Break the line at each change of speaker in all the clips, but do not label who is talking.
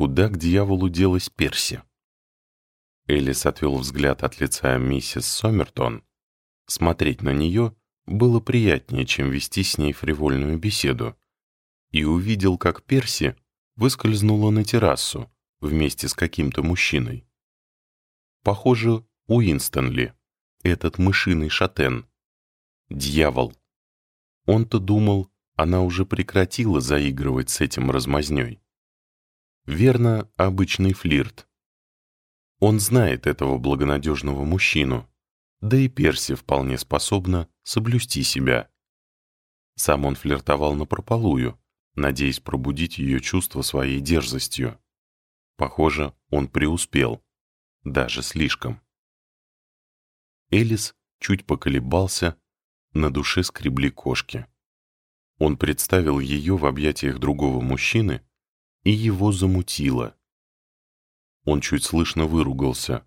Куда к дьяволу делась Перси? Элис отвел взгляд от лица миссис Сомертон. Смотреть на нее было приятнее, чем вести с ней фривольную беседу. И увидел, как Перси выскользнула на террасу вместе с каким-то мужчиной. Похоже, Уинстонли, этот мышиный шатен. Дьявол. Он-то думал, она уже прекратила заигрывать с этим размазнёй. Верно, обычный флирт. Он знает этого благонадежного мужчину, да и Перси вполне способна соблюсти себя. Сам он флиртовал напропалую, надеясь пробудить ее чувство своей дерзостью. Похоже, он преуспел, даже слишком. Элис чуть поколебался, на душе скребли кошки. Он представил ее в объятиях другого мужчины, и его замутило. Он чуть слышно выругался.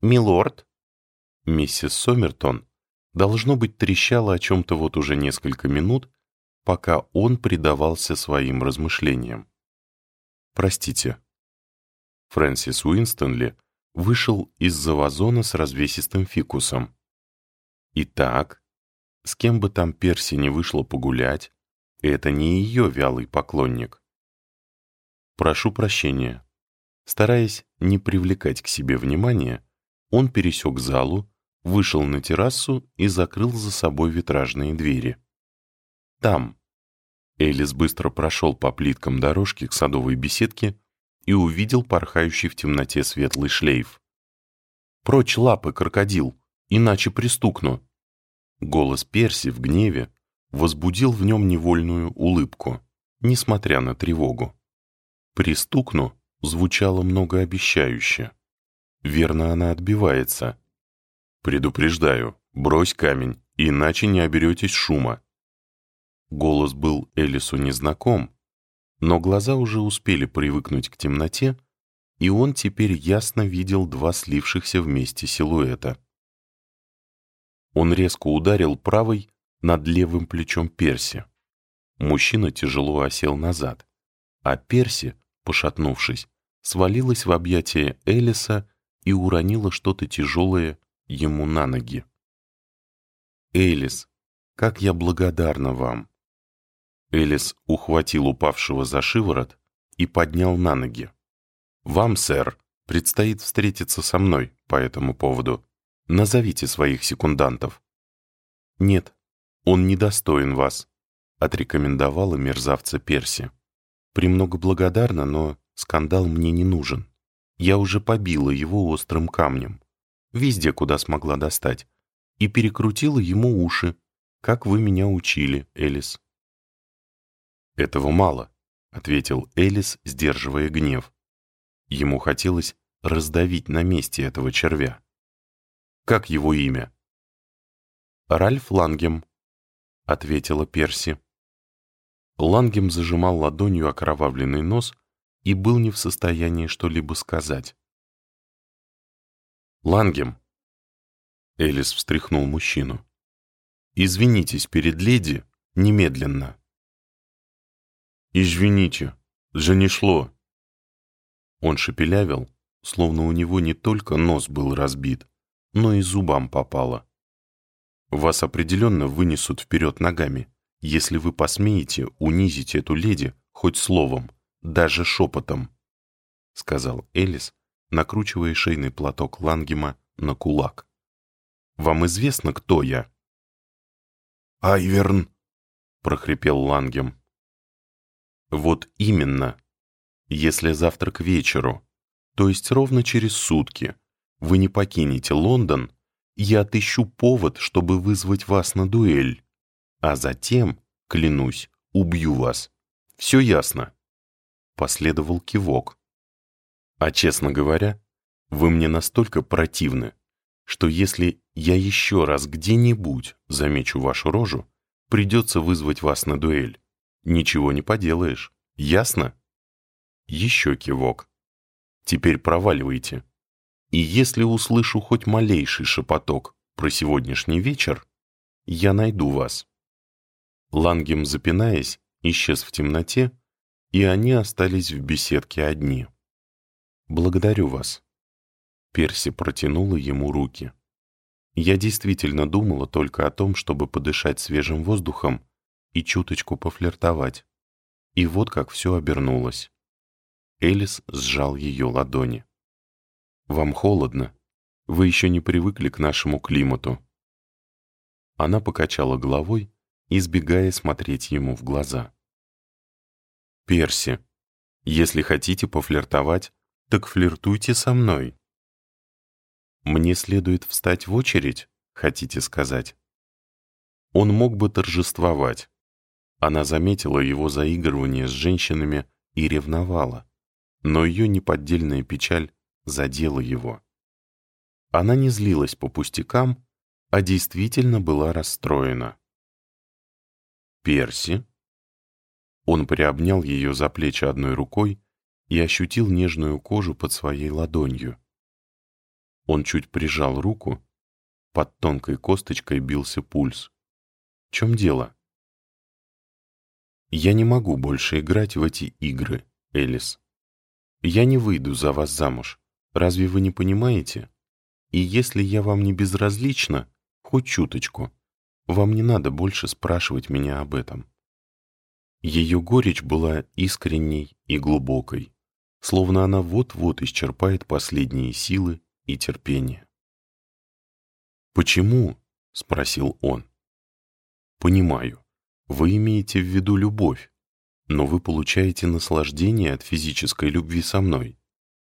«Милорд?» Миссис Сомертон, должно быть, трещала о чем-то вот уже несколько минут, пока он предавался своим размышлениям. «Простите». Фрэнсис Уинстонли вышел из-за вазона с развесистым фикусом. Итак, с кем бы там Перси не вышла погулять, это не ее вялый поклонник. «Прошу прощения». Стараясь не привлекать к себе внимания, он пересек залу, вышел на террасу и закрыл за собой витражные двери. Там. Элис быстро прошел по плиткам дорожки к садовой беседке и увидел порхающий в темноте светлый шлейф. «Прочь лапы, крокодил, иначе пристукну!» Голос Перси в гневе возбудил в нем невольную улыбку, несмотря на тревогу. «Пристукну» звучало многообещающе. Верно, она отбивается. «Предупреждаю, брось камень, иначе не оберетесь шума», Голос был Элису незнаком, но глаза уже успели привыкнуть к темноте, и он теперь ясно видел два слившихся вместе силуэта. Он резко ударил правой над левым плечом Перси. Мужчина тяжело осел назад, а Перси, пошатнувшись, свалилась в объятия Элиса и уронила что-то тяжелое ему на ноги. «Элис, как я благодарна вам!» Элис ухватил упавшего за шиворот и поднял на ноги. «Вам, сэр, предстоит встретиться со мной по этому поводу. Назовите своих секундантов». «Нет, он недостоин вас», — отрекомендовала мерзавца Перси. «Премного благодарна, но скандал мне не нужен. Я уже побила его острым камнем, везде, куда смогла достать, и перекрутила ему уши, как вы меня учили, Элис». «Этого мало», — ответил Элис, сдерживая гнев. Ему хотелось раздавить на месте этого червя. «Как его имя?» «Ральф Лангем», — ответила Перси. Лангем зажимал ладонью окровавленный нос и был не в состоянии что-либо сказать. «Лангем!» Элис встряхнул мужчину. «Извинитесь перед леди немедленно». «Извините, занесло». Он шепелявил, словно у него не только нос был разбит, но и зубам попало. «Вас определенно вынесут вперед ногами, если вы посмеете унизить эту леди хоть словом, даже шепотом», — сказал Элис, накручивая шейный платок Лангема на кулак. «Вам известно, кто я?» «Айверн», — прохрипел Лангем. Вот именно. Если завтра к вечеру, то есть ровно через сутки, вы не покинете Лондон, я отыщу повод, чтобы вызвать вас на дуэль. А затем, клянусь, убью вас. Все ясно?» Последовал кивок. «А честно говоря, вы мне настолько противны, что если я еще раз где-нибудь замечу вашу рожу, придется вызвать вас на дуэль. Ничего не поделаешь. Ясно? Еще кивок. Теперь проваливайте. И если услышу хоть малейший шепоток про сегодняшний вечер, я найду вас. Лангем, запинаясь, исчез в темноте, и они остались в беседке одни. «Благодарю вас». Перси протянула ему руки. Я действительно думала только о том, чтобы подышать свежим воздухом и чуточку пофлиртовать. И вот как все обернулось. Элис сжал ее ладони. «Вам холодно. Вы еще не привыкли к нашему климату». Она покачала головой, избегая смотреть ему в глаза. «Перси, если хотите пофлиртовать, так флиртуйте со мной». «Мне следует встать в очередь, хотите сказать?» Он мог бы торжествовать. Она заметила его заигрывание с женщинами и ревновала, но ее неподдельная печаль задела его. Она не злилась по пустякам, а действительно была расстроена. «Перси?» Он приобнял ее за плечи одной рукой и ощутил нежную кожу под своей ладонью. Он чуть прижал руку, под тонкой косточкой бился пульс. В чем дело? Я не могу больше играть в эти игры, Элис. Я не выйду за вас замуж. Разве вы не понимаете? И если я вам не безразлична, хоть чуточку, вам не надо больше спрашивать меня об этом. Ее горечь была искренней и глубокой, словно она вот-вот исчерпает последние силы и терпение. «Почему?» — спросил он. «Понимаю, вы имеете в виду любовь, но вы получаете наслаждение от физической любви со мной,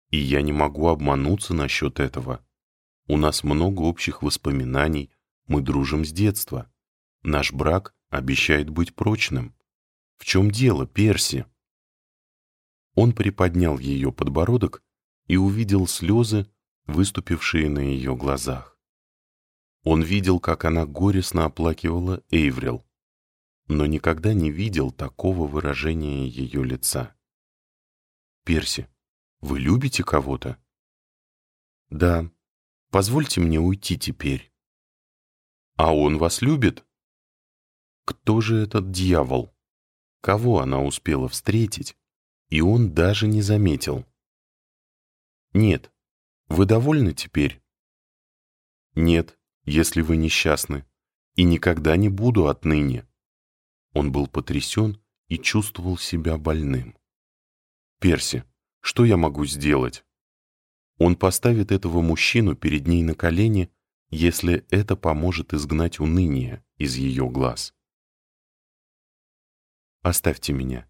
и я не могу обмануться насчет этого. У нас много общих воспоминаний, мы дружим с детства. Наш брак обещает быть прочным. В чем дело, Перси?» Он приподнял ее подбородок и увидел слезы, выступившие на ее глазах. Он видел, как она горестно оплакивала Эйврил, но никогда не видел такого выражения ее лица. «Перси, вы любите кого-то?» «Да. Позвольте мне уйти теперь». «А он вас любит?» «Кто же этот дьявол? Кого она успела встретить?» И он даже не заметил. «Нет. Вы довольны теперь?» «Нет, если вы несчастны. И никогда не буду отныне». Он был потрясен и чувствовал себя больным. «Перси, что я могу сделать?» Он поставит этого мужчину перед ней на колени, если это поможет изгнать уныние из ее глаз. «Оставьте меня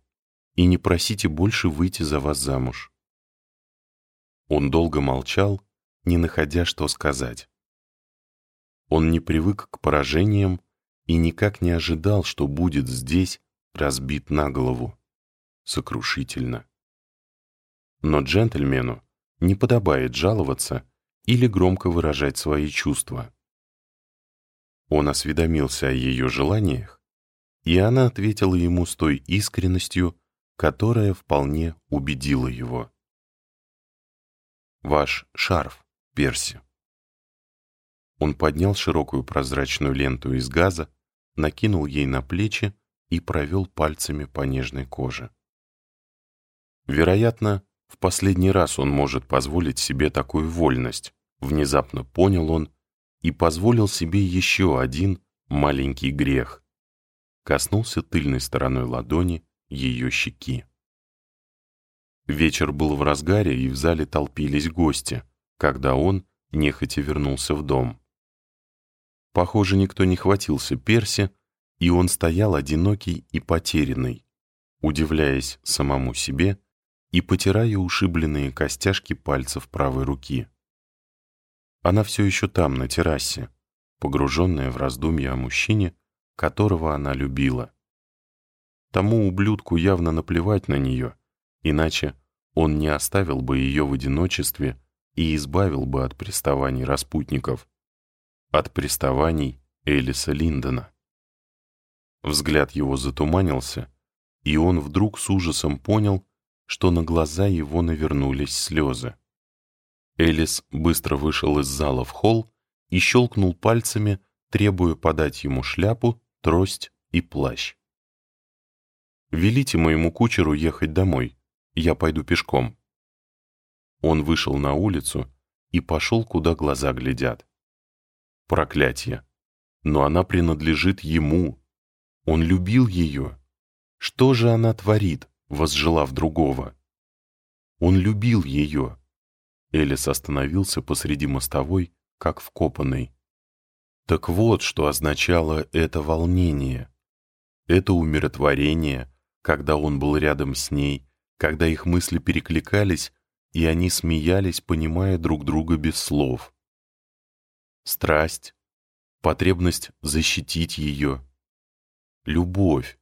и не просите больше выйти за вас замуж». Он долго молчал, не находя, что сказать. Он не привык к поражениям и никак не ожидал, что будет здесь разбит на голову. Сокрушительно. Но джентльмену не подобает жаловаться или громко выражать свои чувства. Он осведомился о ее желаниях, и она ответила ему с той искренностью, которая вполне убедила его. «Ваш шарф, Перси». Он поднял широкую прозрачную ленту из газа, накинул ей на плечи и провел пальцами по нежной коже. Вероятно, в последний раз он может позволить себе такую вольность, внезапно понял он, и позволил себе еще один маленький грех. Коснулся тыльной стороной ладони ее щеки. Вечер был в разгаре, и в зале толпились гости, когда он нехотя вернулся в дом. Похоже, никто не хватился Перси, и он стоял одинокий и потерянный, удивляясь самому себе и потирая ушибленные костяшки пальцев правой руки. Она все еще там, на террасе, погруженная в раздумья о мужчине, которого она любила. Тому ублюдку явно наплевать на нее, иначе он не оставил бы ее в одиночестве и избавил бы от приставаний распутников от приставаний Элиса Линдона. Взгляд его затуманился, и он вдруг с ужасом понял, что на глаза его навернулись слезы. Элис быстро вышел из зала в холл и щелкнул пальцами, требуя подать ему шляпу, трость и плащ. Велите моему кучеру ехать домой. Я пойду пешком». Он вышел на улицу и пошел, куда глаза глядят. Проклятье! Но она принадлежит ему. Он любил ее. Что же она творит, возжелав другого? Он любил ее. Элис остановился посреди мостовой, как вкопанный. Так вот, что означало это волнение. Это умиротворение, когда он был рядом с ней, когда их мысли перекликались, и они смеялись, понимая друг друга без слов. Страсть, потребность защитить ее, любовь,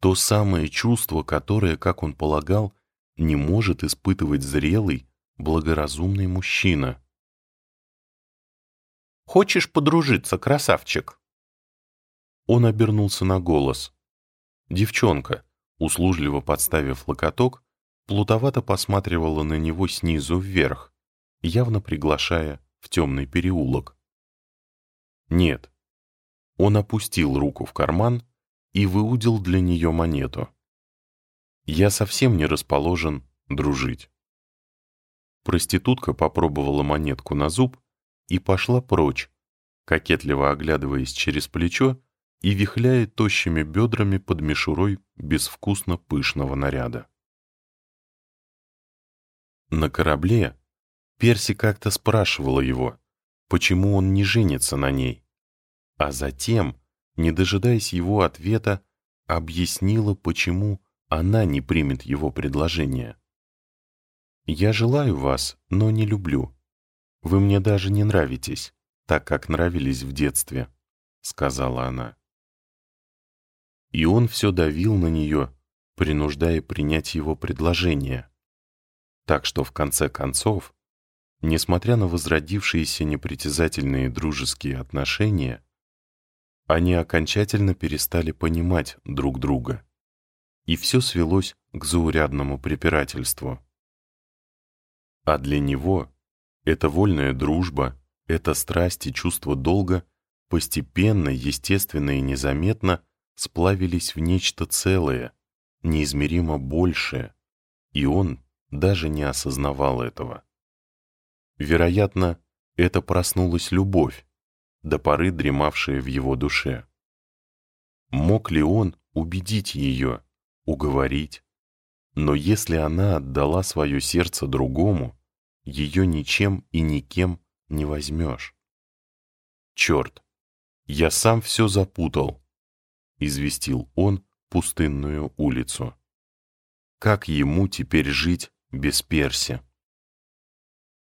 то самое чувство, которое, как он полагал, не может испытывать зрелый, благоразумный мужчина. «Хочешь подружиться, красавчик?» Он обернулся на голос. Девчонка, услужливо подставив локоток, плутовато посматривала на него снизу вверх, явно приглашая в темный переулок. Нет. Он опустил руку в карман и выудил для нее монету. Я совсем не расположен дружить. Проститутка попробовала монетку на зуб и пошла прочь, кокетливо оглядываясь через плечо и вихляя тощими бедрами под мишурой безвкусно пышного наряда. На корабле Перси как-то спрашивала его, почему он не женится на ней, а затем, не дожидаясь его ответа, объяснила, почему она не примет его предложение. «Я желаю вас, но не люблю. Вы мне даже не нравитесь, так как нравились в детстве», — сказала она. И он все давил на нее, принуждая принять его предложение. Так что в конце концов, несмотря на возродившиеся непритязательные дружеские отношения, они окончательно перестали понимать друг друга. И все свелось к заурядному препирательству. А для него эта вольная дружба, эта страсть и чувство долга постепенно, естественно и незаметно сплавились в нечто целое, неизмеримо большее, и он даже не осознавал этого. Вероятно, это проснулась любовь, до поры дремавшая в его душе. Мог ли он убедить ее, уговорить? Но если она отдала свое сердце другому, ее ничем и никем не возьмешь. Черт, я сам все запутал, известил он пустынную улицу. Как ему теперь жить без Перси?